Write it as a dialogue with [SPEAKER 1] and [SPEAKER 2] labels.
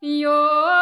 [SPEAKER 1] Your